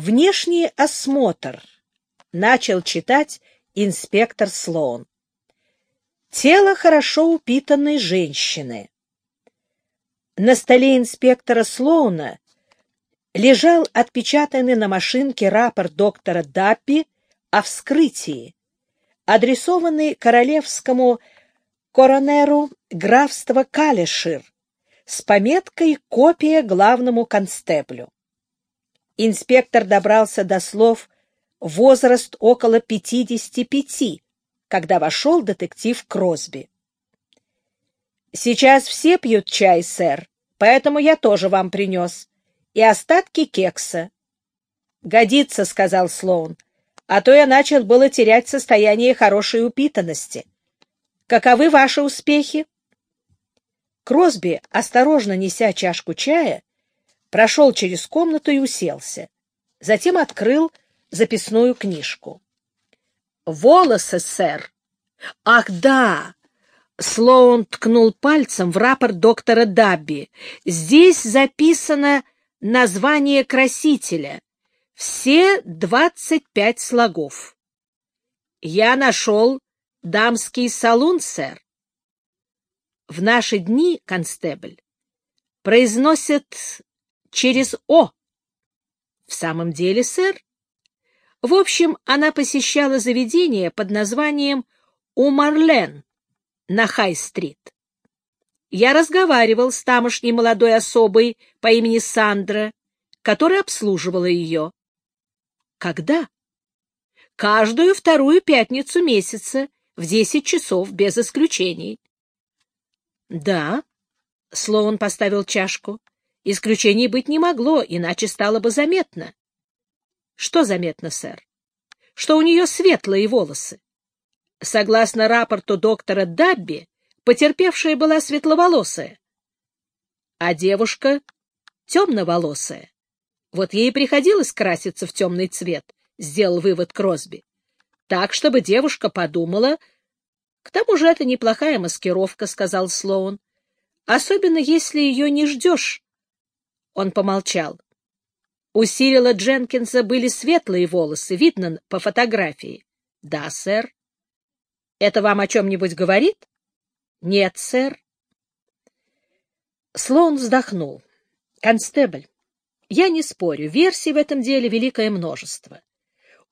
Внешний осмотр. Начал читать инспектор Слоун. Тело хорошо упитанной женщины. На столе инспектора Слоуна лежал отпечатанный на машинке рапорт доктора Даппи о вскрытии, адресованный королевскому коронеру графства Калишир с пометкой «Копия главному констеблю». Инспектор добрался до слов «возраст около 55», когда вошел детектив Кросби. «Сейчас все пьют чай, сэр, поэтому я тоже вам принес. И остатки кекса». «Годится», — сказал Слоун, — «а то я начал было терять состояние хорошей упитанности. Каковы ваши успехи?» Кросби, осторожно неся чашку чая, прошел через комнату и уселся. Затем открыл записную книжку. «Волосы, сэр!» «Ах, да!» Слоун ткнул пальцем в рапорт доктора Дабби. «Здесь записано название красителя. Все двадцать пять слогов». «Я нашел дамский салон, сэр». В наши дни, констебль, произносят через «о». В самом деле, сэр, в общем, она посещала заведение под названием «У Марлен» на Хай-стрит. Я разговаривал с тамошней молодой особой по имени Сандра, которая обслуживала ее. Когда? Каждую вторую пятницу месяца в десять часов без исключений. Да, Слоун поставил чашку. Исключений быть не могло, иначе стало бы заметно. Что заметно, сэр? Что у нее светлые волосы. Согласно рапорту доктора Дабби, потерпевшая была светловолосая, а девушка — темноволосая. Вот ей приходилось краситься в темный цвет, сделал вывод Кросби. Так, чтобы девушка подумала... К тому же это неплохая маскировка, — сказал Слоун. Особенно, если ее не ждешь. Он помолчал. У Сирила Дженкинса были светлые волосы, видно по фотографии. — Да, сэр. — Это вам о чем-нибудь говорит? — Нет, сэр. Слоун вздохнул. — Констебль, я не спорю, версий в этом деле великое множество.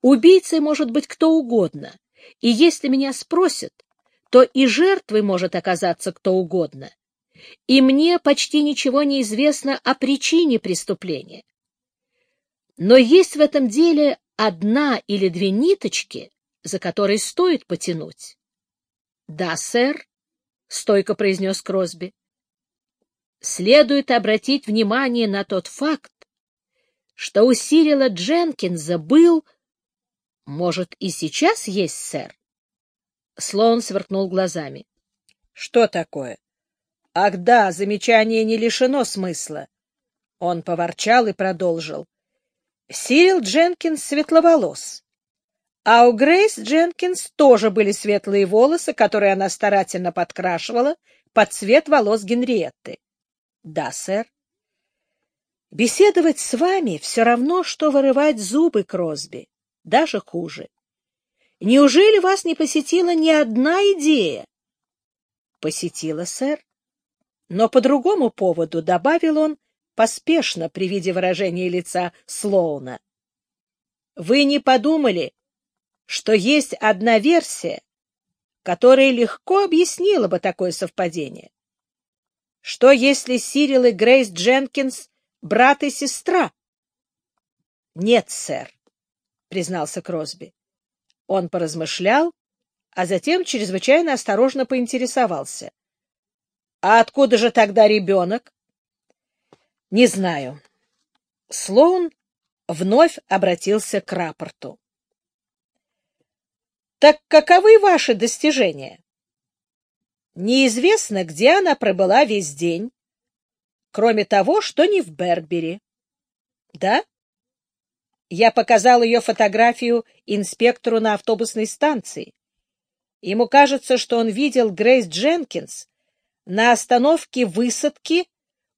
Убийцей может быть кто угодно, и если меня спросят, то и жертвой может оказаться кто угодно. И мне почти ничего не известно о причине преступления. Но есть в этом деле одна или две ниточки, за которые стоит потянуть. — Да, сэр, — стойко произнес Кросби. — Следует обратить внимание на тот факт, что у Сирила Дженкинса был... Может, и сейчас есть, сэр? Слоун сверкнул глазами. — Что такое? — Ах да, замечание не лишено смысла. Он поворчал и продолжил. — Сирил Дженкинс светловолос. А у Грейс Дженкинс тоже были светлые волосы, которые она старательно подкрашивала под цвет волос Генриетты. — Да, сэр. — Беседовать с вами все равно, что вырывать зубы Кросби. Даже хуже. Неужели вас не посетила ни одна идея? — Посетила, сэр. Но по другому поводу, — добавил он, поспешно при виде выражения лица Слоуна. Вы не подумали, что есть одна версия, которая легко объяснила бы такое совпадение? Что если Сирил и Грейс Дженкинс — брат и сестра? — Нет, сэр, — признался Кросби. Он поразмышлял, а затем чрезвычайно осторожно поинтересовался. — А откуда же тогда ребенок? Не знаю. Слоун вновь обратился к рапорту. Так каковы ваши достижения? Неизвестно, где она пробыла весь день, кроме того, что не в Бербери. Да? Я показал ее фотографию инспектору на автобусной станции. Ему кажется, что он видел Грейс Дженкинс на остановке высадки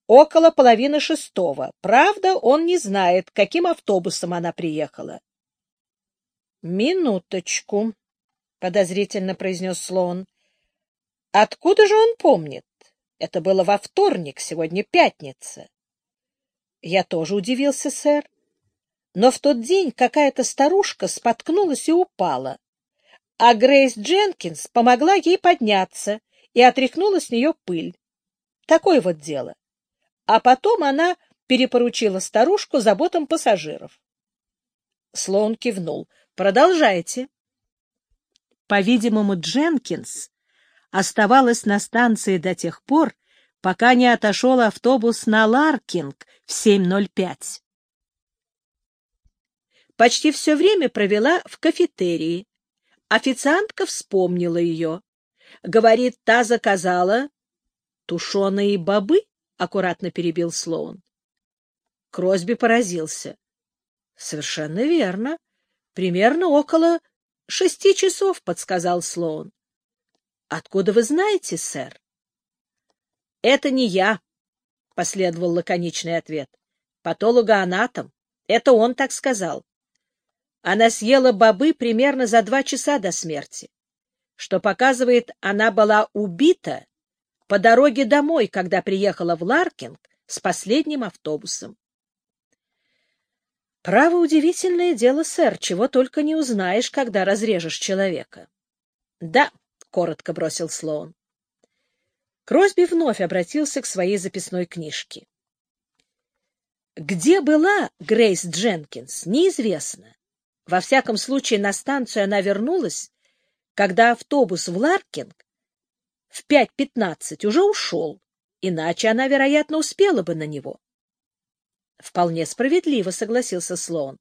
около половины шестого. Правда, он не знает, каким автобусом она приехала. — Минуточку, — подозрительно произнес Слоун. — Откуда же он помнит? Это было во вторник, сегодня пятница. Я тоже удивился, сэр. Но в тот день какая-то старушка споткнулась и упала, а Грейс Дженкинс помогла ей подняться и отряхнула с нее пыль. Такое вот дело а потом она перепоручила старушку заботам пассажиров. Слоун кивнул. «Продолжайте». По-видимому, Дженкинс оставалась на станции до тех пор, пока не отошел автобус на Ларкинг в 7.05. Почти все время провела в кафетерии. Официантка вспомнила ее. Говорит, та заказала тушеные бобы аккуратно перебил Слоун. Кросби поразился. — Совершенно верно. Примерно около шести часов, — подсказал Слоун. — Откуда вы знаете, сэр? — Это не я, — последовал лаконичный ответ. — Патологоанатом. Это он так сказал. Она съела бобы примерно за два часа до смерти, что показывает, она была убита по дороге домой, когда приехала в Ларкинг с последним автобусом. Право удивительное дело, сэр, чего только не узнаешь, когда разрежешь человека. — Да, — коротко бросил Слоун. Кросби вновь обратился к своей записной книжке. Где была Грейс Дженкинс, неизвестно. Во всяком случае, на станцию она вернулась, когда автобус в Ларкинг в пять пятнадцать уже ушел, иначе она, вероятно, успела бы на него. Вполне справедливо согласился Слоун.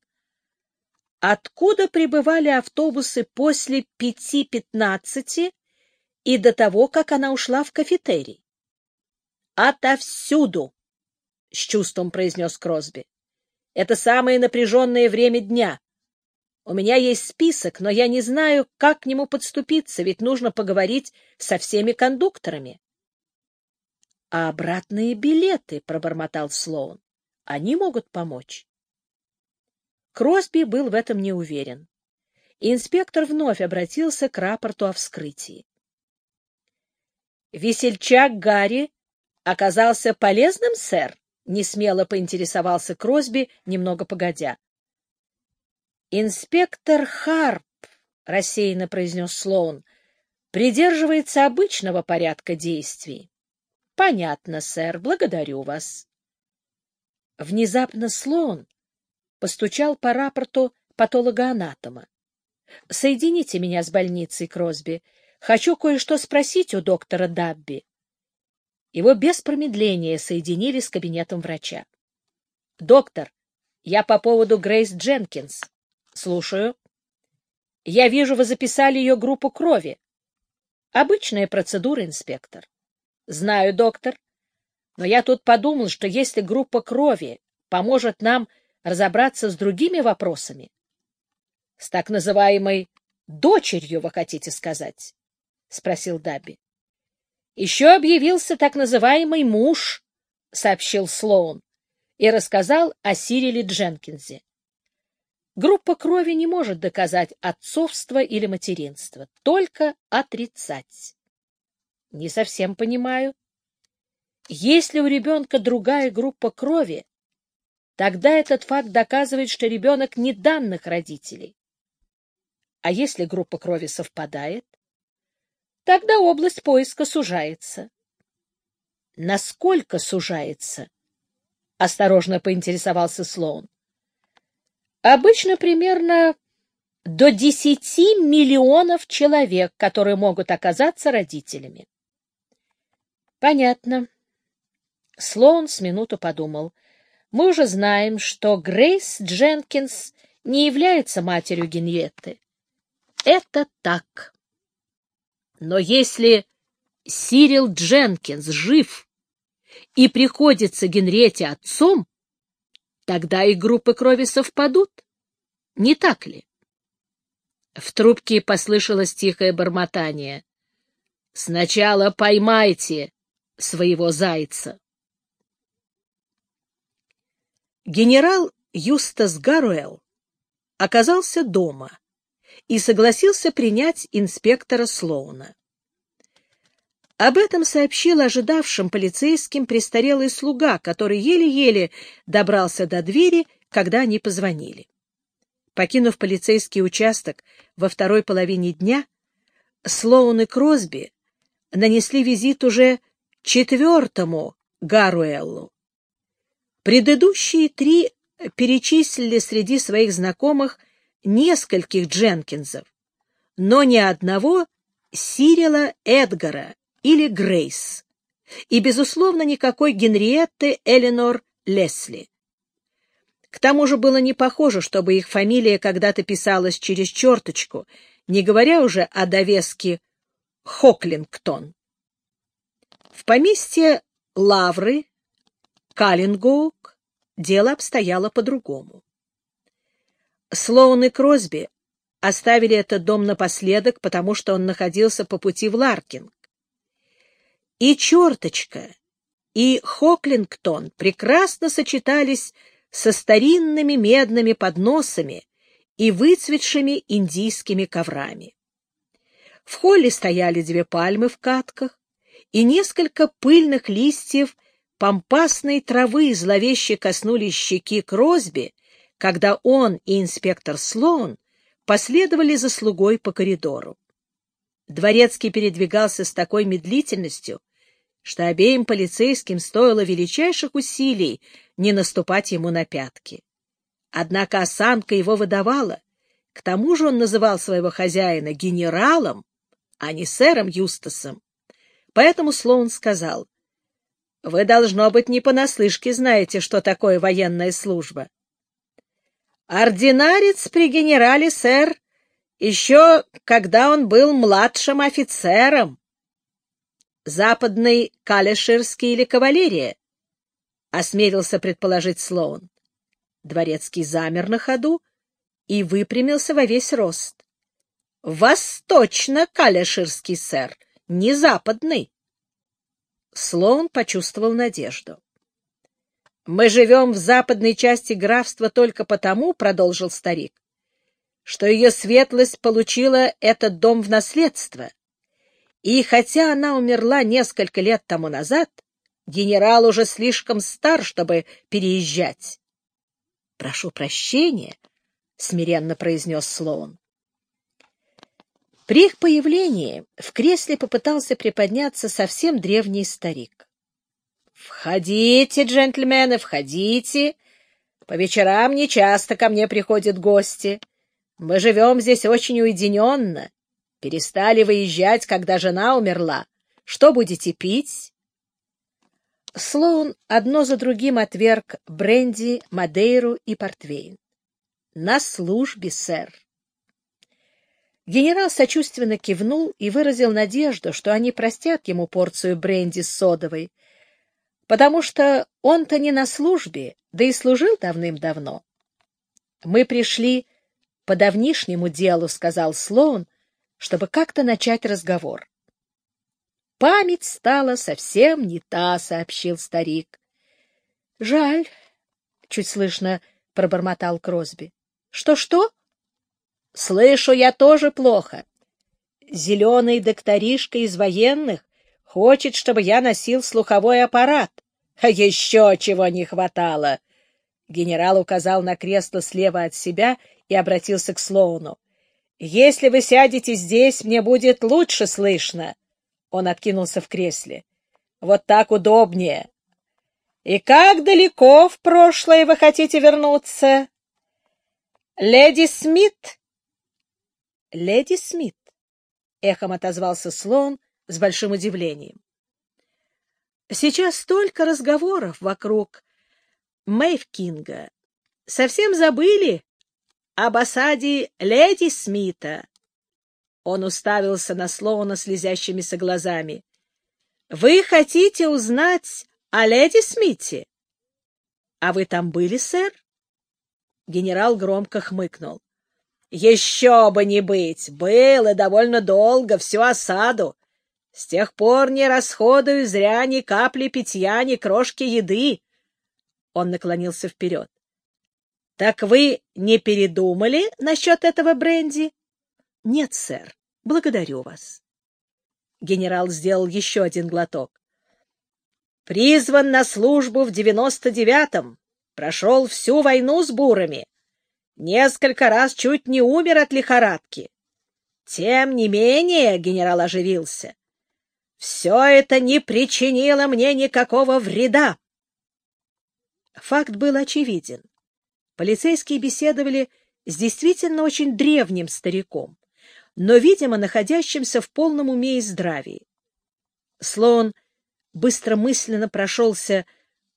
Откуда прибывали автобусы после пяти пятнадцати и до того, как она ушла в кафетерий? Отовсюду, — с чувством произнес Кросби. Это самое напряженное время дня. У меня есть список, но я не знаю, как к нему подступиться, ведь нужно поговорить со всеми кондукторами. — А обратные билеты, — пробормотал Слоун, — они могут помочь. Кросби был в этом не уверен. Инспектор вновь обратился к рапорту о вскрытии. «Весельчак Гарри оказался полезным, сэр?» — несмело поинтересовался Кросби, немного погодя. «Инспектор Харп», — рассеянно произнес Слоун, — «придерживается обычного порядка действий». «Понятно, сэр, благодарю вас». Внезапно Слоун постучал по рапорту патологоанатома. «Соедините меня с больницей, Кросби. Хочу кое-что спросить у доктора Дабби». Его без промедления соединили с кабинетом врача. «Доктор, я по поводу Грейс Дженкинс. Слушаю. Я вижу, вы записали ее группу крови. Обычная процедура, инспектор. Знаю, доктор. Но я тут подумал, что если группа крови поможет нам разобраться с другими вопросами, с так называемой дочерью, вы хотите сказать? — спросил Даби. — Еще объявился так называемый муж, — сообщил Слоун, и рассказал о Сириле Дженкинзе. Группа крови не может доказать отцовство или материнство, только отрицать. Не совсем понимаю. Если у ребенка другая группа крови, тогда этот факт доказывает, что ребенок не данных родителей. А если группа крови совпадает, тогда область поиска сужается. Насколько сужается? Осторожно поинтересовался Слоун. Обычно примерно до 10 миллионов человек, которые могут оказаться родителями. Понятно. Слоун с минуту подумал. Мы уже знаем, что Грейс Дженкинс не является матерью Геньетты. Это так. Но если Сирил Дженкинс жив и приходится Генрете отцом, Тогда и группы крови совпадут. Не так ли? В трубке послышалось тихое бормотание. «Сначала поймайте своего зайца». генерал Юстас Гаруэлл оказался дома и согласился принять инспектора Слоуна. Об этом сообщил ожидавшим полицейским престарелый слуга, который еле-еле добрался до двери, когда они позвонили. Покинув полицейский участок во второй половине дня, Слоун и Кросби нанесли визит уже четвертому Гаруэллу. Предыдущие три перечислили среди своих знакомых нескольких Дженкинсов, но ни одного Сирила Эдгара или Грейс, и, безусловно, никакой Генриетты Эленор Лесли. К тому же было не похоже, чтобы их фамилия когда-то писалась через черточку, не говоря уже о довеске Хоклингтон. В поместье Лавры, Каллингоук, дело обстояло по-другому. Слоун и Кросби оставили этот дом напоследок, потому что он находился по пути в Ларкинг. И черточка, и Хоклингтон прекрасно сочетались со старинными медными подносами и выцветшими индийскими коврами. В холле стояли две пальмы в катках и несколько пыльных листьев помпасной травы зловеще коснулись щеки Кросби, когда он и инспектор Слоун последовали за слугой по коридору. Дворецкий передвигался с такой медлительностью, что обеим полицейским стоило величайших усилий не наступать ему на пятки. Однако осанка его выдавала. К тому же он называл своего хозяина генералом, а не сэром Юстасом. Поэтому Слоун сказал, — Вы, должно быть, не понаслышке знаете, что такое военная служба. Ординарец при генерале, сэр, еще когда он был младшим офицером. Западный калеширский или кавалерия? — осмелился предположить Слоун. Дворецкий замер на ходу и выпрямился во весь рост. — Восточно калеширский, сэр, не западный. Слоун почувствовал надежду. «Мы живем в западной части графства только потому, — продолжил старик, — что ее светлость получила этот дом в наследство. И хотя она умерла несколько лет тому назад, генерал уже слишком стар, чтобы переезжать. — Прошу прощения, — смиренно произнес Слоун. При их появлении в кресле попытался приподняться совсем древний старик. «Входите, джентльмены, входите. По вечерам нечасто ко мне приходят гости. Мы живем здесь очень уединенно. Перестали выезжать, когда жена умерла. Что будете пить?» Слоун одно за другим отверг бренди, мадейру и портвейн. «На службе, сэр». Генерал сочувственно кивнул и выразил надежду, что они простят ему порцию бренди с содовой, потому что он-то не на службе, да и служил давным-давно. «Мы пришли по давнишнему делу», — сказал Слоун, чтобы как-то начать разговор. «Память стала совсем не та», — сообщил старик. «Жаль», — чуть слышно пробормотал Кросби. «Что-что?» «Слышу я тоже плохо. Зеленый докторишка из военных Хочет, чтобы я носил слуховой аппарат. А еще чего не хватало. Генерал указал на кресло слева от себя и обратился к Слоуну. «Если вы сядете здесь, мне будет лучше слышно». Он откинулся в кресле. «Вот так удобнее». «И как далеко в прошлое вы хотите вернуться?» «Леди Смит?» «Леди Смит», — эхом отозвался Слоун, с большим удивлением. Сейчас столько разговоров вокруг Мэйвкинга. Совсем забыли об осаде леди Смита. Он уставился на Слоуна слезящимися глазами. — Вы хотите узнать о леди Смите? — А вы там были, сэр? Генерал громко хмыкнул. — Еще бы не быть! Было довольно долго, всю осаду. С тех пор не расходую зря ни капли питья, ни крошки еды. Он наклонился вперед. Так вы не передумали насчет этого бренди? — Нет, сэр. Благодарю вас. Генерал сделал еще один глоток. — Призван на службу в девяносто девятом. Прошел всю войну с бурами. Несколько раз чуть не умер от лихорадки. Тем не менее, — генерал оживился, — все это не причинило мне никакого вреда. Факт был очевиден. Полицейские беседовали с действительно очень древним стариком, но, видимо, находящимся в полном уме и здравии. Слоун быстро мысленно прошелся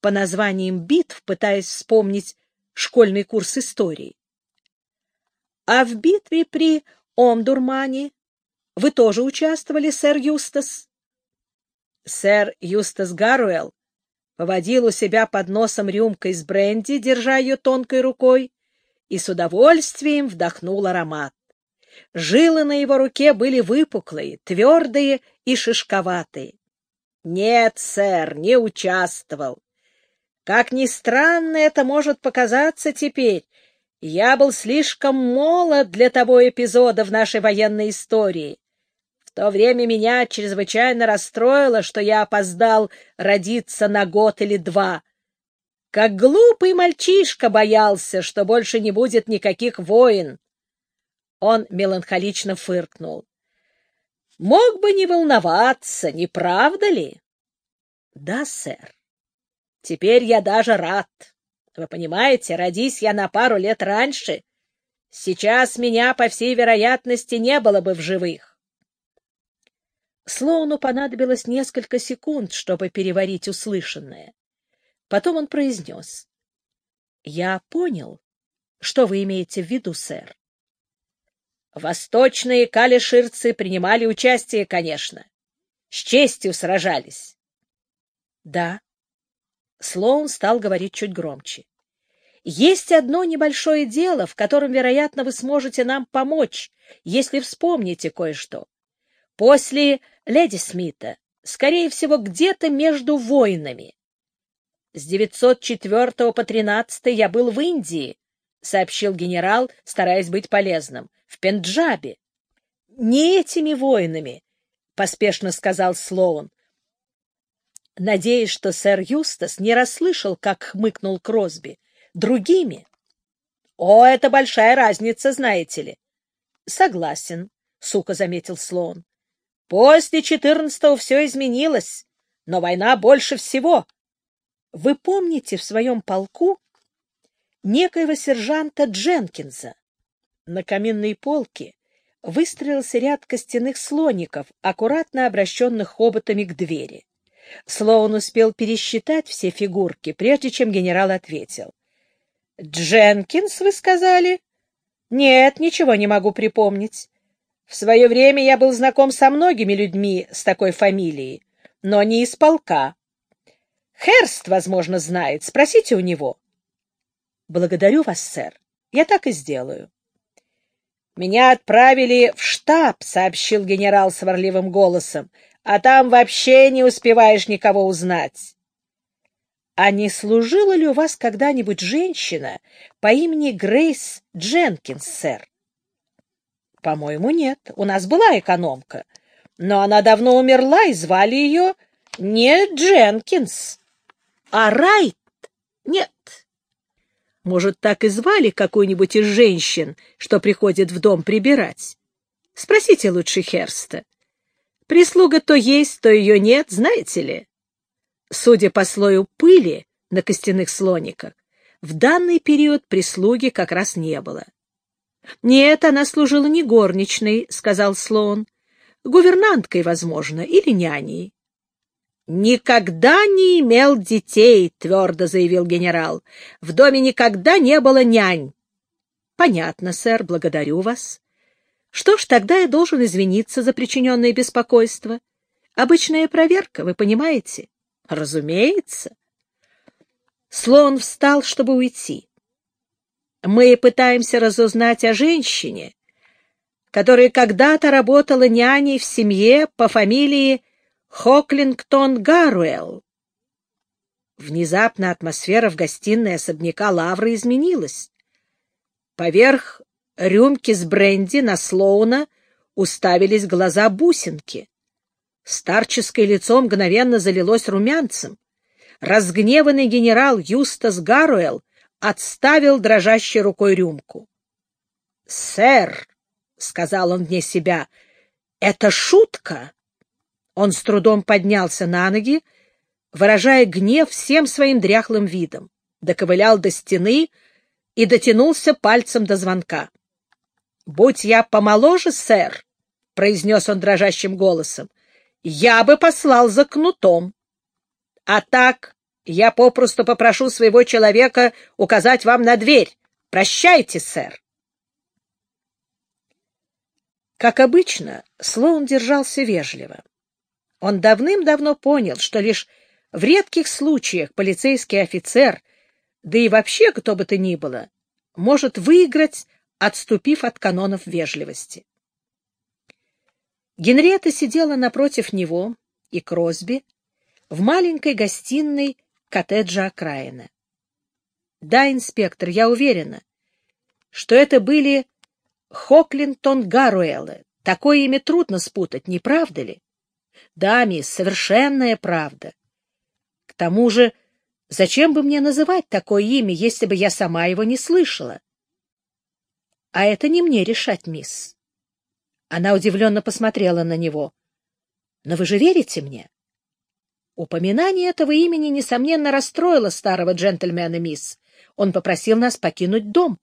по названиям битв, пытаясь вспомнить школьный курс истории. А в битве при Омдурмане вы тоже участвовали, сэр Юстас? Сэр Юстас Гаруэлл поводил у себя под носом рюмкой с бренди, держа ее тонкой рукой, и с удовольствием вдохнул аромат. Жилы на его руке были выпуклые, твердые и шишковатые. Нет, сэр, не участвовал. Как ни странно это может показаться теперь, я был слишком молод для того эпизода в нашей военной истории. То время меня чрезвычайно расстроило, что я опоздал родиться на год или два. Как глупый мальчишка боялся, что больше не будет никаких войн. Он меланхолично фыркнул. Мог бы не волноваться, не правда ли? Да, сэр. Теперь я даже рад. Вы понимаете, родись я на пару лет раньше, сейчас меня, по всей вероятности, не было бы в живых. Слоуну понадобилось несколько секунд, чтобы переварить услышанное. Потом он произнес. — Я понял, что вы имеете в виду, сэр. Восточные калиширцы принимали участие, конечно. С честью сражались. — Да, Слоун стал говорить чуть громче. «Есть одно небольшое дело, в котором, вероятно, вы сможете нам помочь, если вспомните кое-что. После Леди Смита, скорее всего, где-то между войнами. С 904 по 13 я был в Индии, — сообщил генерал, стараясь быть полезным, — в Пенджабе. — Не этими войнами, — поспешно сказал Слоун, надеясь, что сэр Юстас не расслышал, как хмыкнул Кросби. Другими. — О, это большая разница, знаете ли. — Согласен, — сука заметил Слоун. — После четырнадцатого все изменилось, но война больше всего. Вы помните в своем полку некоего сержанта Дженкинса? На каминной полке выстроился ряд костяных слоников, аккуратно обращенных хоботами к двери. Слоун успел пересчитать все фигурки, прежде чем генерал ответил. — Дженкинс, вы сказали? — Нет, ничего не могу припомнить. В свое время я был знаком со многими людьми с такой фамилией, но не из полка. Херст, возможно, знает. Спросите у него. — Благодарю вас, сэр. Я так и сделаю. — Меня отправили в штаб, — сообщил генерал сварливым голосом а там вообще не успеваешь никого узнать. А не служила ли у вас когда-нибудь женщина по имени Грейс Дженкинс, сэр? По-моему, нет. У нас была экономка, но она давно умерла, и звали ее не Дженкинс, а Райт. Нет. Может, так и звали какую-нибудь из женщин, что приходит в дом прибирать? Спросите лучше Херста. Прислуга то есть, то ее нет, знаете ли? Судя по слою пыли на костяных слониках, в данный период прислуги как раз не было. — Нет, она служила не горничной, — сказал слон. — Гувернанткой, возможно, или няней. — Никогда не имел детей, — твердо заявил генерал. — В доме никогда не было нянь. — Понятно, сэр, благодарю вас. Что ж, тогда я должен извиниться за причиненное беспокойство. Обычная проверка, вы понимаете? Разумеется. Слон встал, чтобы уйти. Мы пытаемся разузнать о женщине, которая когда-то работала няней в семье по фамилии Хоклингтон Гаруэлл. Внезапно атмосфера в гостиной особняка Лавры изменилась. Поверх рюмки с бренди на Слоуна уставились глаза бусинки. Старческое лицо мгновенно залилось румянцем. Разгневанный генерал Юстас Гаруэлл отставил дрожащей рукой рюмку. — Сэр, — сказал он вне себя, — это шутка. Он с трудом поднялся на ноги, выражая гнев всем своим дряхлым видом, доковылял до стены и дотянулся пальцем до звонка. — Будь я помоложе, сэр, — произнес он дрожащим голосом, — я бы послал за кнутом. А так я попросту попрошу своего человека указать вам на дверь. Прощайте, сэр. Как обычно, Слоун держался вежливо. Он давным-давно понял, что лишь в редких случаях полицейский офицер, да и вообще кто бы то ни было, может выиграть, отступив от канонов вежливости. Генриетта сидела напротив него и Кросби в маленькой гостиной коттеджа окраина. Да, инспектор, я уверена, что это были Хоклинтон Гаруэллы. Такое имя трудно спутать, не правда ли? Да, мисс, совершенная правда. К тому же, зачем бы мне называть такое имя, если бы я сама его не слышала? А это не мне решать, мисс. Она удивленно посмотрела на него. Но вы же верите мне? Упоминание этого имени, несомненно, расстроило старого джентльмена, мисс. Он попросил нас покинуть дом.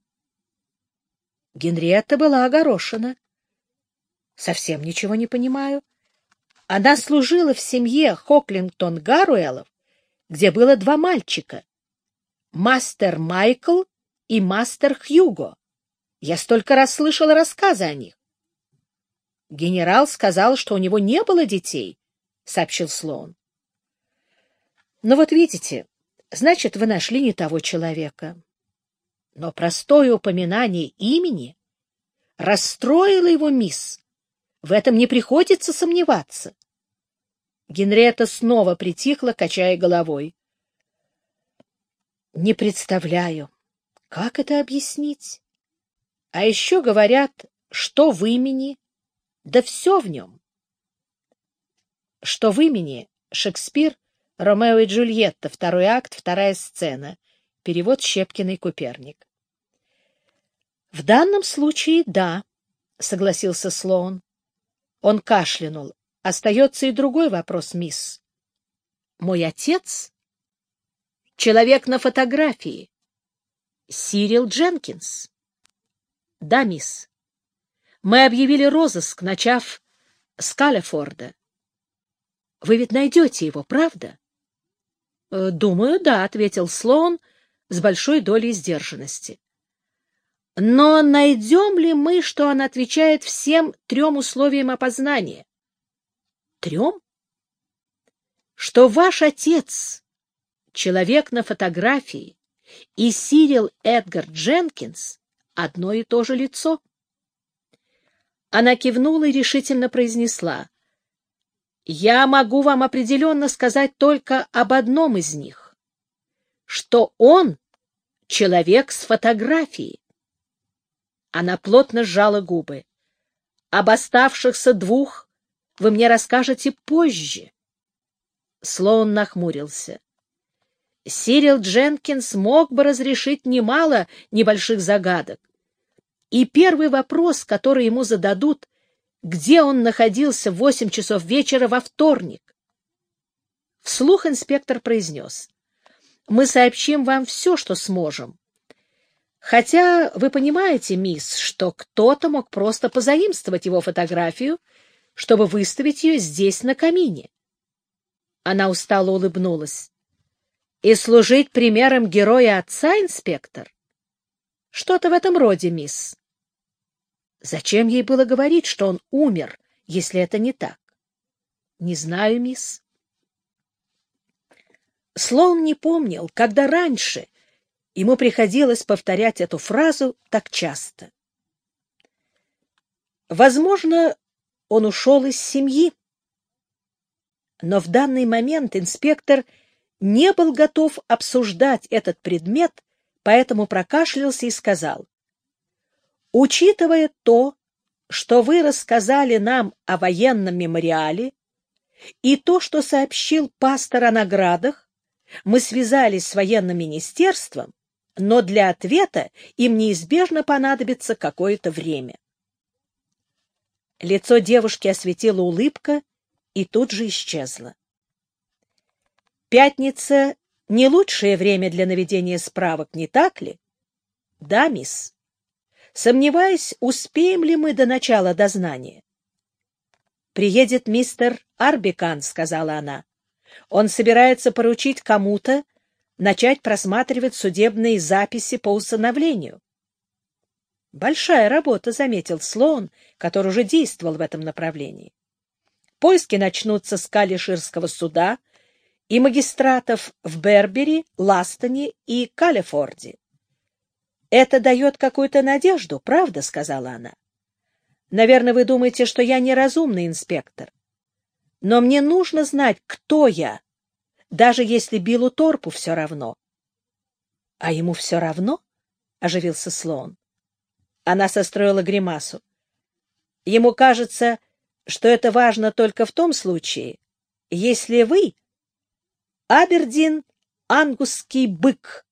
Генриетта была огорошена. Совсем ничего не понимаю. Она служила в семье Хоклингтон Гаруэлов, где было два мальчика — мастер Майкл и мастер Хьюго. Я столько раз слышала рассказы о них. Генерал сказал, что у него не было детей, — сообщил Слоун. Но вот видите, значит, вы нашли не того человека. Но простое упоминание имени расстроило его мисс. В этом не приходится сомневаться. Генриетта снова притихла, качая головой. Не представляю, как это объяснить. А еще говорят, что в имени, да все в нем. Что в имени Шекспир — Ромео и Джульетта, второй акт, вторая сцена. Перевод Щепкиной Куперник. В данном случае да, согласился Слоун. Он кашлянул. Остается и другой вопрос, мисс. Мой отец — человек на фотографии. Сирил Дженкинс. Да, мисс. Мы объявили розыск, начав с Калифорда. Вы ведь найдете его, правда? Э, — Думаю, да, — ответил Слоун с большой долей сдержанности. — Но найдем ли мы, что он отвечает всем трем условиям опознания? — Трем? — Что ваш отец, человек на фотографии, и Сирил Эдгар Дженкинс — одно и то же лицо. Она кивнула и решительно произнесла — я могу вам определенно сказать только об одном из них, что он — человек с фотографией. Она плотно сжала губы. Об оставшихся двух вы мне расскажете позже. Слоун нахмурился. Сирил Дженкинс мог бы разрешить немало небольших загадок. И первый вопрос, который ему зададут — где он находился в восемь часов вечера во вторник. Вслух инспектор произнес. «Мы сообщим вам все, что сможем. Хотя вы понимаете, мисс, что кто-то мог просто позаимствовать его фотографию, чтобы выставить ее здесь, на камине». Она устало улыбнулась. «И служить примером героя отца, инспектор?» «Что-то в этом роде, мисс». Зачем ей было говорить, что он умер, если это не так? Не знаю, мисс. Слоун не помнил, когда раньше ему приходилось повторять эту фразу так часто. Возможно, он ушел из семьи. Но в данный момент инспектор не был готов обсуждать этот предмет, поэтому прокашлялся и сказал. Учитывая то, что вы рассказали нам о военном мемориале, и то, что сообщил пастор о наградах, мы связались с военным министерством, но для ответа им неизбежно понадобится какое-то время. Лицо девушки осветила улыбка и тут же исчезла. Пятница — не лучшее время для наведения справок, не так ли? Да, мисс. Сомневаюсь, успеем ли мы до начала дознания. «Приедет мистер Арбикан», — сказала она. «Он собирается поручить кому-то начать просматривать судебные записи по усыновлению». «Большая работа», — заметил Слоун, который уже действовал в этом направлении. Поиски начнутся с Калиширского суда и магистратов в Бербери, Ластоне и Калифорде. «Это дает какую-то надежду, правда?» — сказала она. «Наверное, вы думаете, что я неразумный инспектор. Но мне нужно знать, кто я, даже если Биллу Торпу все равно». «А ему все равно?» — оживился Слоун. Она состроила гримасу. «Ему кажется, что это важно только в том случае, если вы — Абердин ангусский бык,